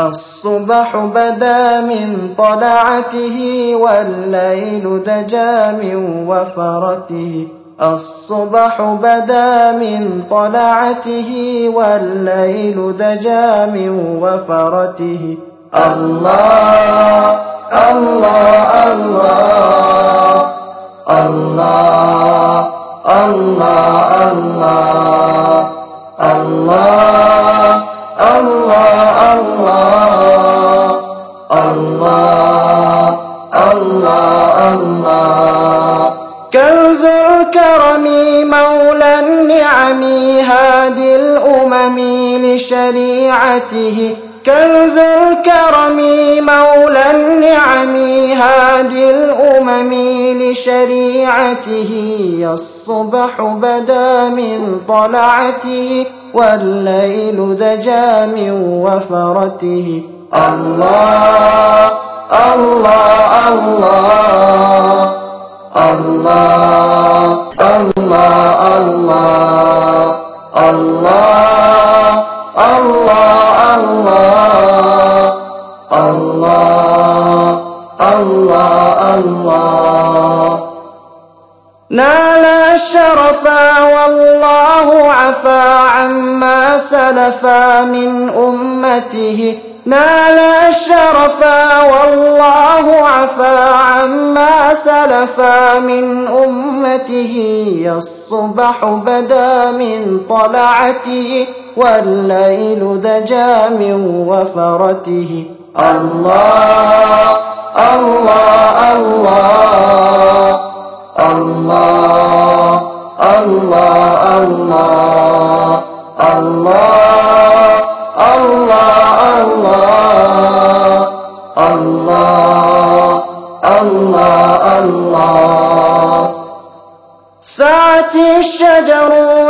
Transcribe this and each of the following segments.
الصبح بدا من طلعته والليل دجا من وفرته. الصبح بدا من طلعته والليل دجا من وفرته. الله الله الله. النعم هادي الأمم لشريعته كنز الكرم مولى النعم هادي الأمم لشريعته. الصبح بدا من طلعته والليل دجا من وفرته. الله الله الله الله الله الله. الله. نال الشرف والله عفا عما سلفا من أمته. نال الشرف والله عفا عما سلفا من أمته. الصبح بدا من طلعته والليل دجا من وفرته. الله. الله الله.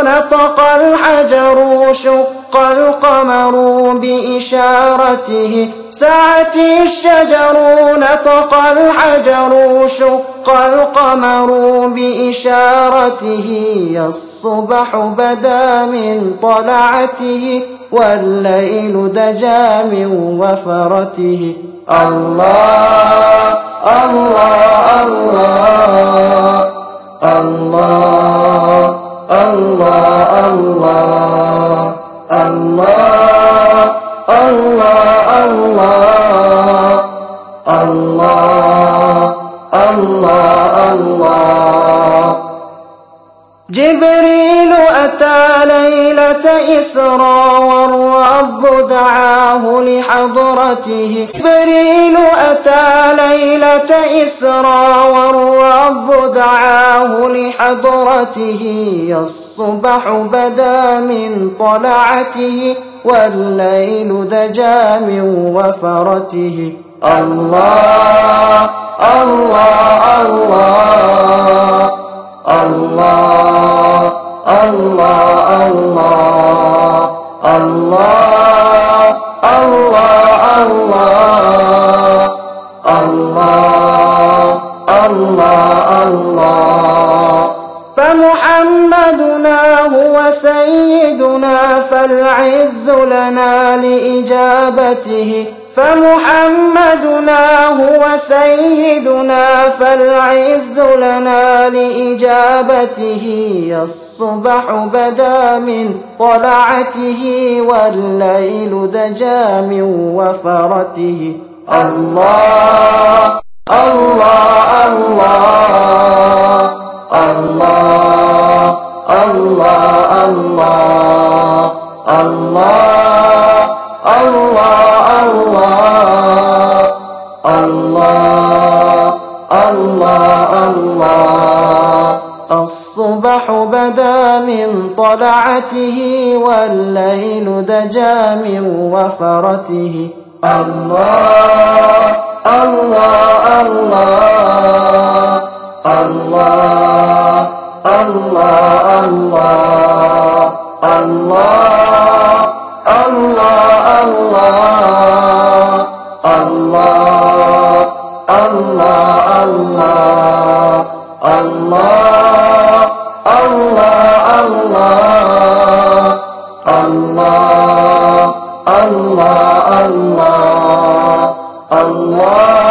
نطق الحجر شق القمر بإشارته. سعت الشجر نطق الحجر شق القمر بإشارته. الصبح بدا من طلعته والليل دجا من وفرته. الله الله الله الله الله. الله الله الله الله الله الله الله جبريل أتى ليلة إسرى والرب دعاه لحضرته. جبريل أتى ليلة إسرى والرب دعاه لحضرته. الصبح بدا من طلعته والليل دجا من وفرته. الله الله. سيدنا فالعز لنا لإجابته فمحمدنا هو سيدنا فالعز لنا لإجابته. الصبح بدا من طلعته والليل دجا من وفرته. الله الله الله الله الله الله. من طلعته والليل دجا من وفرته. الله الله الله الله الله الله. الله. الله.